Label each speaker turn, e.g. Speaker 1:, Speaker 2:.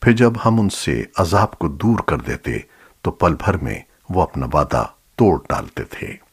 Speaker 1: پھر جب ہم ان سے عذاب کو دور کر دیتے، تو پل بھر میں وہ اپنا وعدہ توڑ ڈالتے تھے۔